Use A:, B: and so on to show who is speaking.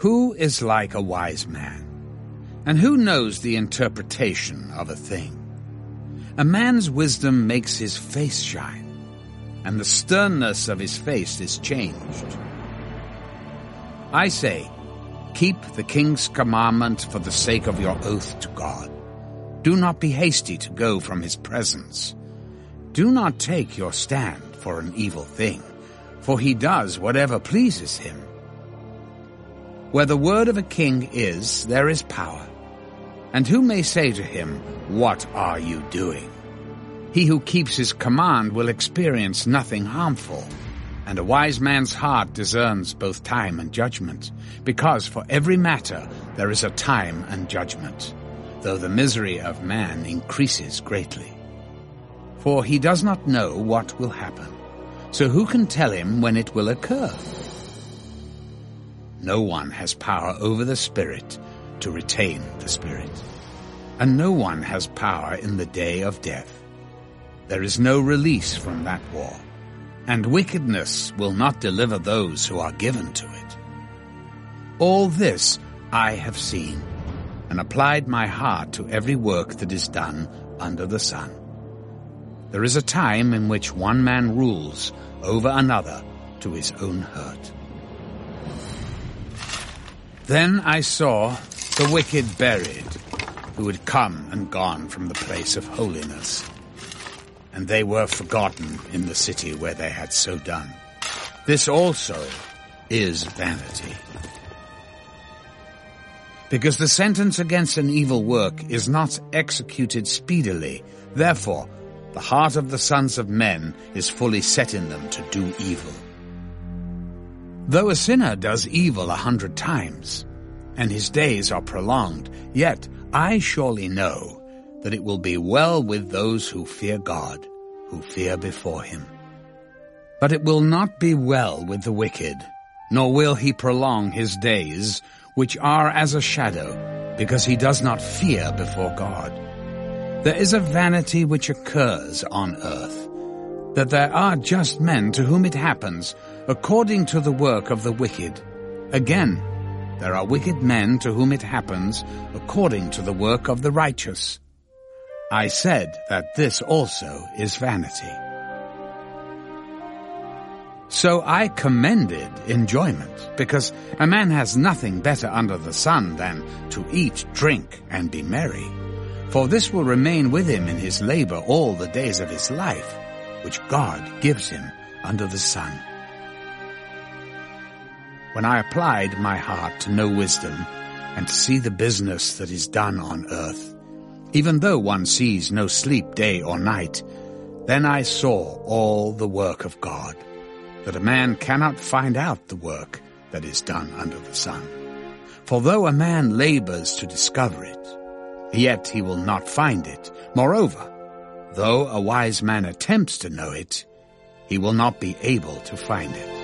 A: Who is like a wise man? And who knows the interpretation of a thing? A man's wisdom makes his face shine, and the sternness of his face is changed. I say, keep the king's commandment for the sake of your oath to God. Do not be hasty to go from his presence. Do not take your stand for an evil thing, for he does whatever pleases him. Where the word of a king is, there is power. And who may say to him, What are you doing? He who keeps his command will experience nothing harmful. And a wise man's heart discerns both time and judgment, because for every matter there is a time and judgment, though the misery of man increases greatly. For he does not know what will happen, so who can tell him when it will occur? No one has power over the Spirit to retain the Spirit, and no one has power in the day of death. There is no release from that war, and wickedness will not deliver those who are given to it. All this I have seen, and applied my heart to every work that is done under the sun. There is a time in which one man rules over another to his own hurt. Then I saw the wicked buried, who had come and gone from the place of holiness. And they were forgotten in the city where they had so done. This also is vanity. Because the sentence against an evil work is not executed speedily, therefore the heart of the sons of men is fully set in them to do evil. Though a sinner does evil a hundred times, and his days are prolonged, yet I surely know that it will be well with those who fear God, who fear before him. But it will not be well with the wicked, nor will he prolong his days, which are as a shadow, because he does not fear before God. There is a vanity which occurs on earth, that there are just men to whom it happens, according to the work of the wicked. Again, there are wicked men to whom it happens according to the work of the righteous. I said that this also is vanity. So I commended enjoyment, because a man has nothing better under the sun than to eat, drink, and be merry. For this will remain with him in his labor all the days of his life, which God gives him under the sun when I applied my heart to know wisdom and to see the business that is done on earth, even though one sees no sleep day or night, then I saw all the work of God, that a man cannot find out the work that is done under the sun. For though a man labors to discover it, yet he will not find it. Moreover, though a wise man attempts to know it, he will not be able to find it.